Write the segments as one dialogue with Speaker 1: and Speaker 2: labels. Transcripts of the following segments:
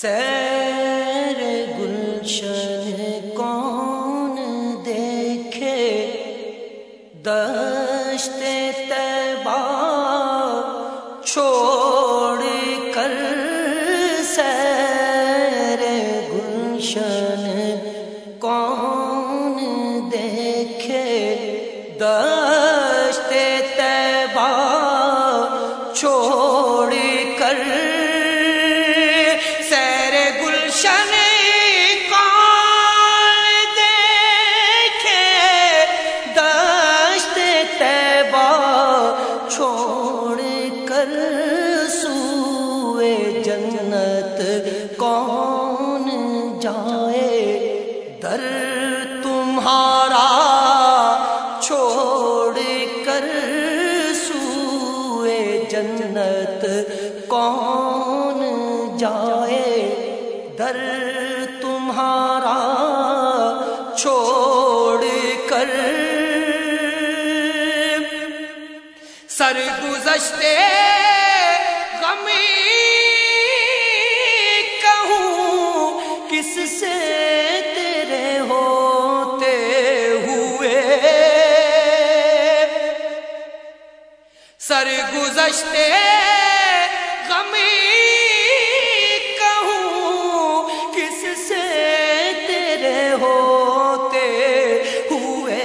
Speaker 1: سیر گلشن جنت کون جائے؟ در تمہارا چھوڑ کر سوئے جنت کون جائے؟ در تمہارا چھوڑ کر سر گزشتے سر گزشتے غمی کہوں، کس سے تیرے ہوتے ہوئے،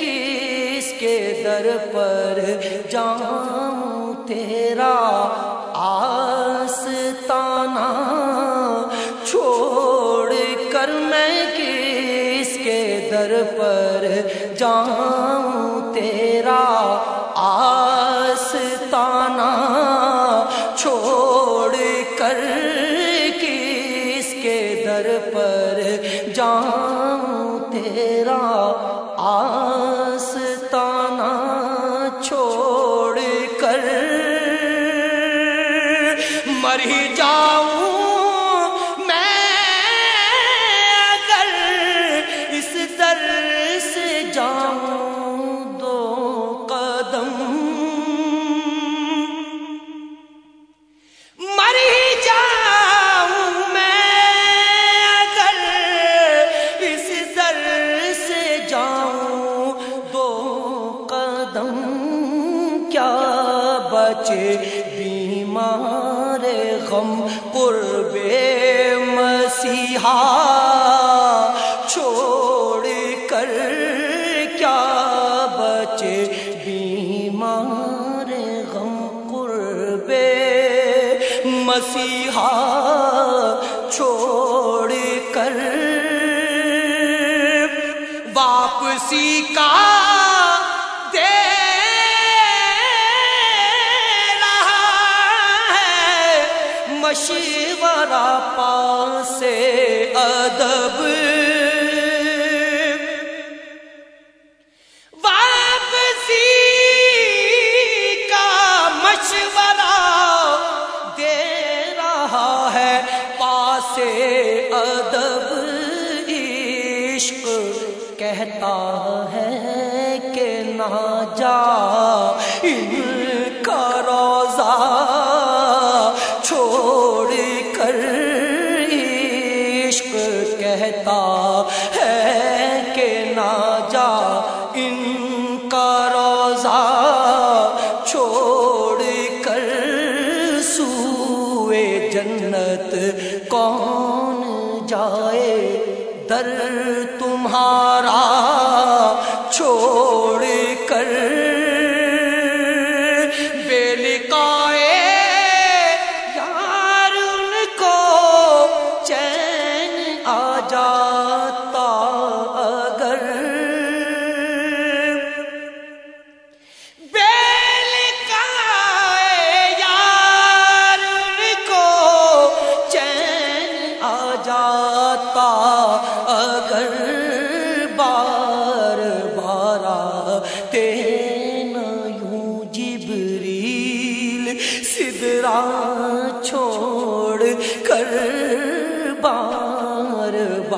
Speaker 1: کس کے در پر جاؤں تیرا در پر جاؤں تیرا آس در پر جاؤں تیرا آس تانا چھوڑ کر مر ہی جاؤں کیا بچے بیمار غم، قرب مسیحا چھوڑ کر کیا بچے بیمار غم، قرب مسیحا چھوڑ کر۔ واپسی کا مشورہ پاس ادب۔ واپسی کا مشورہ دے رہا ہے پاس ادب۔ عشق کہتا ہے کہ نہ جا ان کا روزہ کہتا ہے کہ نہ جا ان کا روزہ چھوڑ کر سوئے جنت کون جائے در تمہارا چھوڑ کر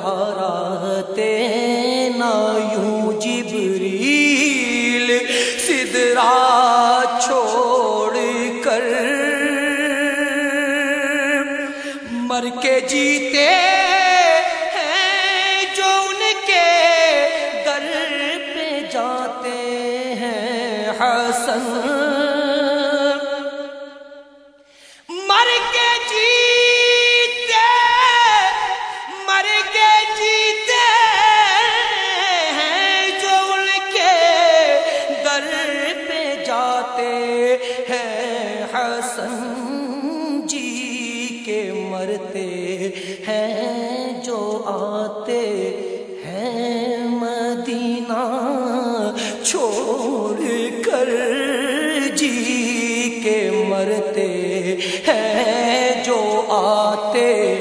Speaker 1: بار نا یوں جبریل سدرا چھوڑ کر مر کے جیتے جاتے ہیں۔ حسن جی کے مرتے ہیں جو آتے ہیں مدینہ۔ چھوڑ کر جی کے مرتے ہیں جو آتے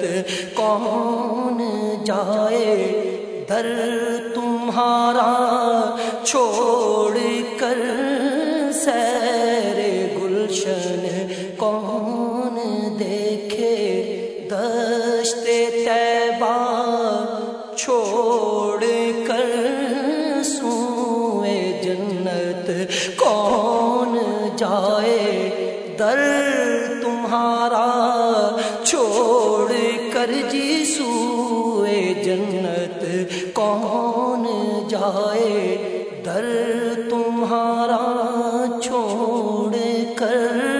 Speaker 1: جنت کون جائے در تمہارا چھوڑ کر سیر گلشن کون دیکھے دشت تیبا چھوڑ کر سوئے جنت کون جائے در کون جائے؟ در تمہارا چھوڑ کر